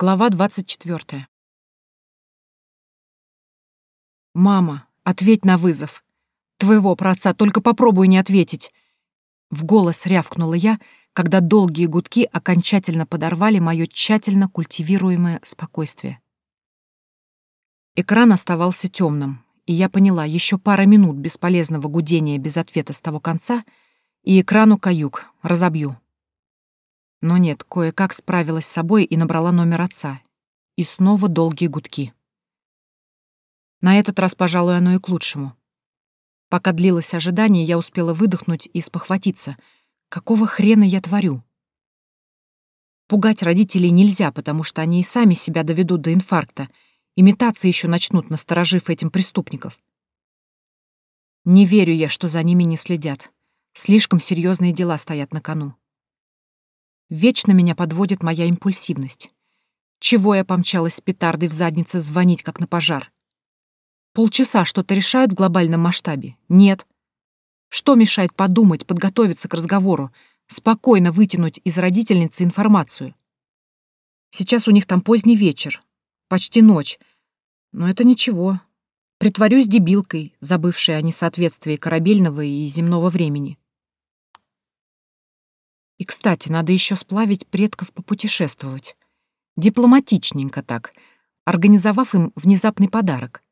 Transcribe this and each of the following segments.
Глава 24. «Мама, ответь на вызов. Твоего праотца только попробуй не ответить!» В голос рявкнула я, когда долгие гудки окончательно подорвали мое тщательно культивируемое спокойствие. Экран оставался темным, и я поняла, еще пара минут бесполезного гудения без ответа с того конца, и экрану каюк, разобью. Но нет, кое-как справилась с собой и набрала номер отца. И снова долгие гудки. На этот раз, пожалуй, оно и к лучшему. Пока длилось ожидание, я успела выдохнуть и спохватиться. Какого хрена я творю? Пугать родителей нельзя, потому что они и сами себя доведут до инфаркта, и метаться еще начнут, насторожив этим преступников. Не верю я, что за ними не следят. Слишком серьезные дела стоят на кону. Вечно меня подводит моя импульсивность. Чего я помчалась с петардой в заднице звонить, как на пожар? Полчаса что-то решают в глобальном масштабе? Нет. Что мешает подумать, подготовиться к разговору, спокойно вытянуть из родительницы информацию? Сейчас у них там поздний вечер, почти ночь. Но это ничего. Притворюсь дебилкой, забывшей о несоответствии корабельного и земного времени. И, кстати, надо еще сплавить предков попутешествовать. Дипломатичненько так, организовав им внезапный подарок.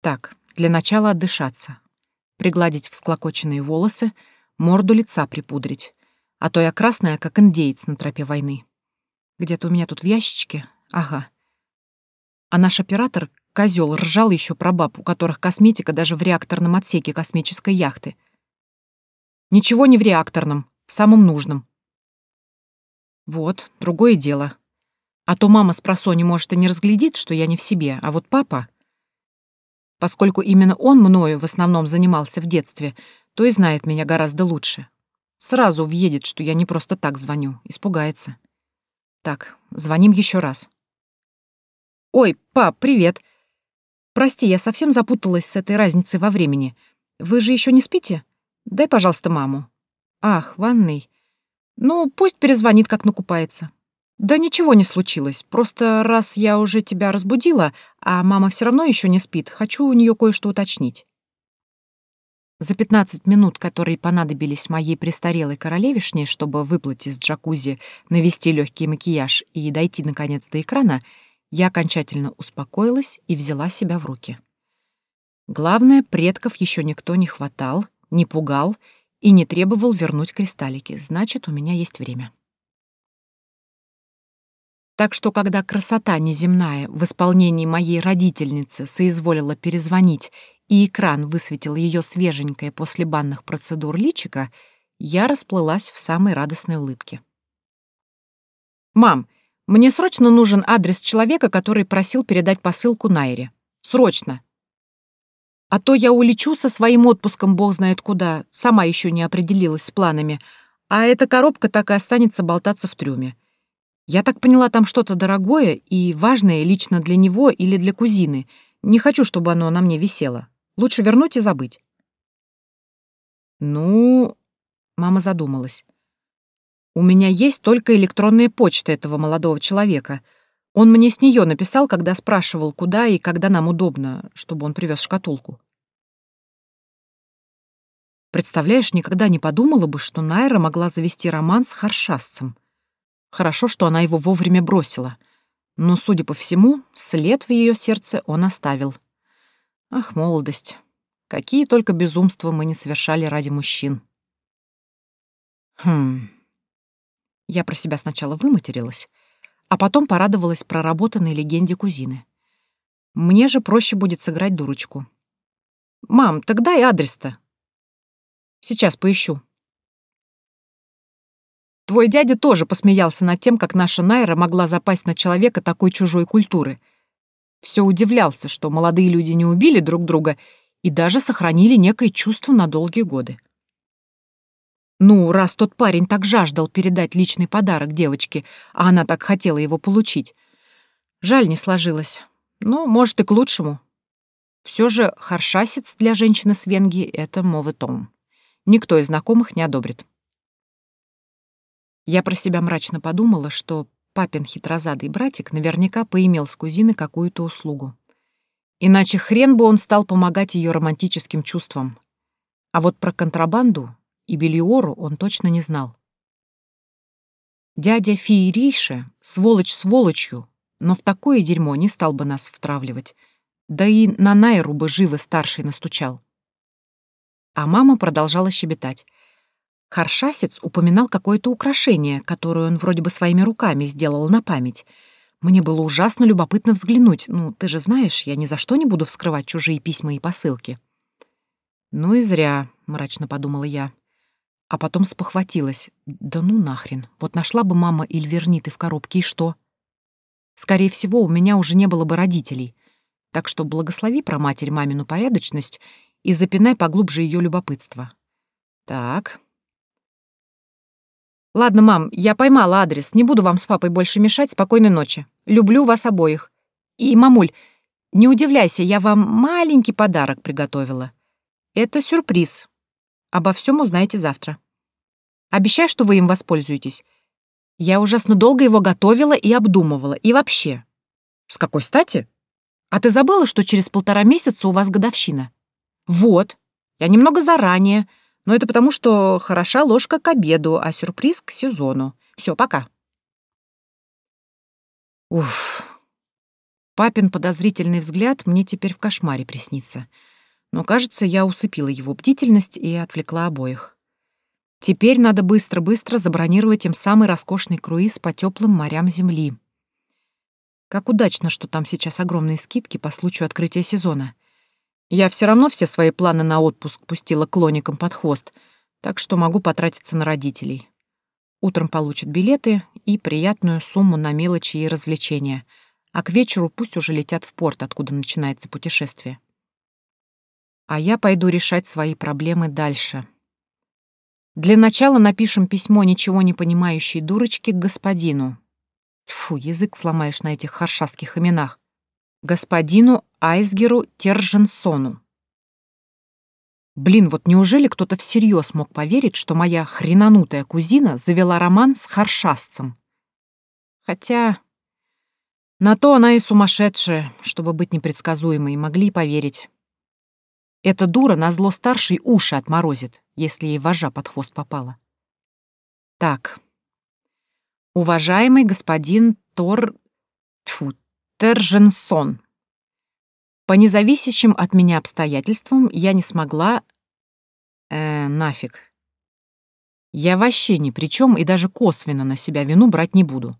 Так, для начала отдышаться. Пригладить всклокоченные волосы, морду лица припудрить. А то я красная, как индеец на тропе войны. Где-то у меня тут в ящичке. Ага. А наш оператор, козел, ржал еще про баб, у которых косметика даже в реакторном отсеке космической яхты — Ничего не в реакторном, в самом нужном. Вот, другое дело. А то мама с просони, может, и не разглядит, что я не в себе, а вот папа... Поскольку именно он мною в основном занимался в детстве, то и знает меня гораздо лучше. Сразу въедет, что я не просто так звоню, испугается. Так, звоним еще раз. «Ой, пап, привет. Прости, я совсем запуталась с этой разницей во времени. Вы же еще не спите?» Дай, пожалуйста, маму. Ах, ванный. Ну, пусть перезвонит, как накупается. Да ничего не случилось. Просто раз я уже тебя разбудила, а мама все равно еще не спит, хочу у нее кое-что уточнить. За 15 минут, которые понадобились моей престарелой королевишне, чтобы выплыть из джакузи, навести легкий макияж и дойти, наконец, до экрана, я окончательно успокоилась и взяла себя в руки. Главное, предков еще никто не хватал, не пугал и не требовал вернуть кристаллики. Значит, у меня есть время. Так что, когда красота неземная в исполнении моей родительницы соизволила перезвонить, и экран высветил ее свеженькое после банных процедур личика, я расплылась в самой радостной улыбке. «Мам, мне срочно нужен адрес человека, который просил передать посылку Найре. Срочно!» А то я улечу со своим отпуском бог знает куда, сама еще не определилась с планами, а эта коробка так и останется болтаться в трюме. Я так поняла, там что-то дорогое и важное лично для него или для кузины. Не хочу, чтобы оно на мне висело. Лучше вернуть и забыть. Ну, мама задумалась. У меня есть только электронная почта этого молодого человека. Он мне с нее написал, когда спрашивал, куда и когда нам удобно, чтобы он привез шкатулку. Представляешь, никогда не подумала бы, что Найра могла завести роман с харшасцем. Хорошо, что она его вовремя бросила. Но, судя по всему, след в ее сердце он оставил. Ах, молодость. Какие только безумства мы не совершали ради мужчин. Хм. Я про себя сначала выматерилась, а потом порадовалась проработанной легенде кузины. Мне же проще будет сыграть дурочку. «Мам, тогда и адрес-то», Сейчас поищу. Твой дядя тоже посмеялся над тем, как наша Найра могла запасть на человека такой чужой культуры. Все удивлялся, что молодые люди не убили друг друга и даже сохранили некое чувство на долгие годы. Ну, раз тот парень так жаждал передать личный подарок девочке, а она так хотела его получить. Жаль, не сложилось. Но, может, и к лучшему. Все же харшасец для женщины с Венгии — это моветон никто из знакомых не одобрит. Я про себя мрачно подумала, что папин хитрозадый братик наверняка поимел с кузины какую-то услугу. Иначе хрен бы он стал помогать ее романтическим чувствам. А вот про контрабанду и Белиору он точно не знал. Дядя Фиериша, сволочь сволочью, но в такое дерьмо не стал бы нас втравливать. Да и на Найру бы живо старший настучал. А мама продолжала щебетать. Харшасец упоминал какое-то украшение, которое он вроде бы своими руками сделал на память. Мне было ужасно любопытно взглянуть. Ну, ты же знаешь, я ни за что не буду вскрывать чужие письма и посылки. Ну и зря, мрачно подумала я. А потом спохватилась. Да ну нахрен. Вот нашла бы мама Ильверниты в коробке, и что? Скорее всего, у меня уже не было бы родителей. Так что благослови про матерь мамину порядочность и запинай поглубже ее любопытство. Так, «Ладно, мам, я поймала адрес. Не буду вам с папой больше мешать. Спокойной ночи. Люблю вас обоих. И, мамуль, не удивляйся, я вам маленький подарок приготовила. Это сюрприз. Обо всем узнаете завтра. Обещаю, что вы им воспользуетесь. Я ужасно долго его готовила и обдумывала. И вообще. С какой стати? А ты забыла, что через полтора месяца у вас годовщина? Вот. Я немного заранее. Но это потому, что хороша ложка к обеду, а сюрприз к сезону. Все, пока. Уф. Папин подозрительный взгляд мне теперь в кошмаре приснится. Но, кажется, я усыпила его бдительность и отвлекла обоих. Теперь надо быстро-быстро забронировать им самый роскошный круиз по теплым морям Земли. Как удачно, что там сейчас огромные скидки по случаю открытия сезона. Я все равно все свои планы на отпуск пустила клоникам под хвост, так что могу потратиться на родителей. Утром получат билеты и приятную сумму на мелочи и развлечения, а к вечеру пусть уже летят в порт, откуда начинается путешествие. А я пойду решать свои проблемы дальше. Для начала напишем письмо ничего не понимающей дурочки к господину. Фу, язык сломаешь на этих харшасских именах господину Айсгеру Терженсону. Блин, вот неужели кто-то всерьез мог поверить, что моя хренанутая кузина завела роман с харшасцем? Хотя... На то она и сумасшедшая, чтобы быть непредсказуемой, могли поверить. Эта дура назло старшей уши отморозит, если ей вожа под хвост попала. Так. Уважаемый господин Тор... Тьфу, Терженсон. По независящим от меня обстоятельствам я не смогла... Э, нафиг. Я вообще ни при чем и даже косвенно на себя вину брать не буду.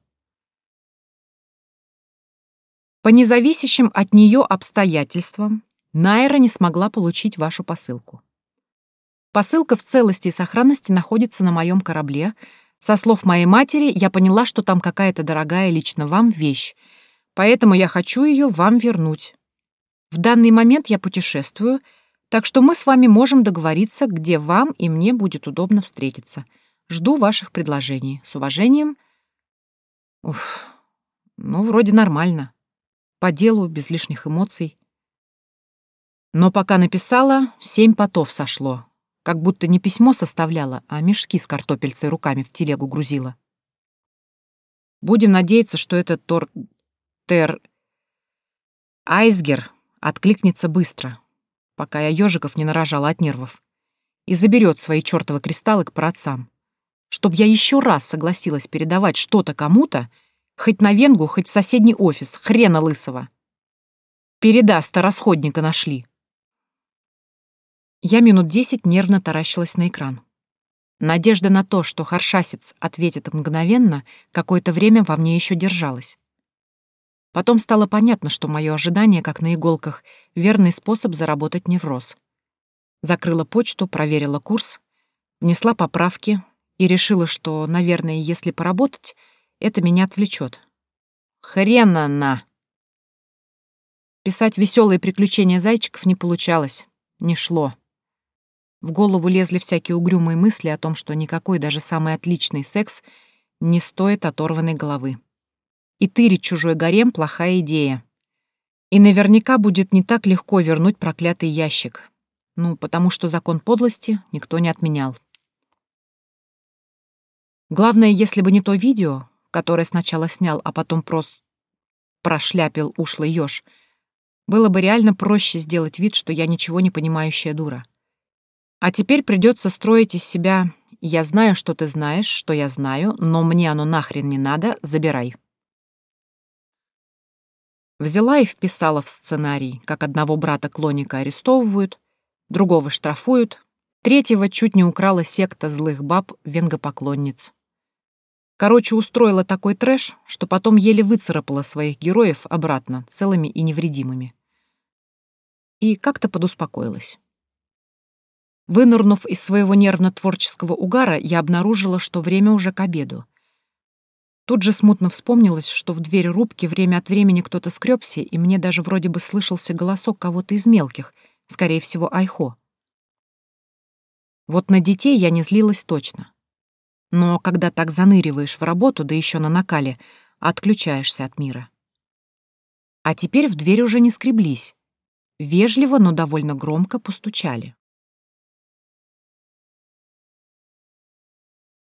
По независящим от нее обстоятельствам Найра не смогла получить вашу посылку. Посылка в целости и сохранности находится на моем корабле. Со слов моей матери я поняла, что там какая-то дорогая лично вам вещь, поэтому я хочу ее вам вернуть. В данный момент я путешествую, так что мы с вами можем договориться, где вам и мне будет удобно встретиться. Жду ваших предложений. С уважением. Уф, ну, вроде нормально. По делу, без лишних эмоций. Но пока написала, семь потов сошло. Как будто не письмо составляла, а мешки с картопельцей руками в телегу грузила. Будем надеяться, что этот Тор... Тер... Айсгер откликнется быстро, пока я ежиков не нарожала от нервов, и заберет свои чертовы кристаллы к праотцам. Чтоб я еще раз согласилась передавать что-то кому-то, хоть на Венгу, хоть в соседний офис, хрена лысого. Передаст, расходника нашли. Я минут десять нервно таращилась на экран. Надежда на то, что Харшасец ответит мгновенно, какое-то время во мне еще держалась. Потом стало понятно, что мое ожидание, как на иголках, верный способ заработать невроз. Закрыла почту, проверила курс, внесла поправки и решила, что, наверное, если поработать, это меня отвлечет. Хрена на! Писать веселые приключения зайчиков не получалось, не шло. В голову лезли всякие угрюмые мысли о том, что никакой даже самый отличный секс не стоит оторванной головы и тырить чужой гарем — плохая идея. И наверняка будет не так легко вернуть проклятый ящик. Ну, потому что закон подлости никто не отменял. Главное, если бы не то видео, которое сначала снял, а потом просто прошляпил ушлый ёж, было бы реально проще сделать вид, что я ничего не понимающая дура. А теперь придется строить из себя «я знаю, что ты знаешь, что я знаю, но мне оно нахрен не надо, забирай». Взяла и вписала в сценарий, как одного брата-клоника арестовывают, другого штрафуют, третьего чуть не украла секта злых баб-венгопоклонниц. Короче, устроила такой трэш, что потом еле выцарапала своих героев обратно, целыми и невредимыми. И как-то подуспокоилась. Вынырнув из своего нервно-творческого угара, я обнаружила, что время уже к обеду. Тут же смутно вспомнилось, что в дверь рубки время от времени кто-то скребся, и мне даже вроде бы слышался голосок кого-то из мелких, скорее всего, Айхо. Вот на детей я не злилась точно. Но когда так заныриваешь в работу, да еще на накале, отключаешься от мира. А теперь в дверь уже не скреблись. Вежливо, но довольно громко постучали.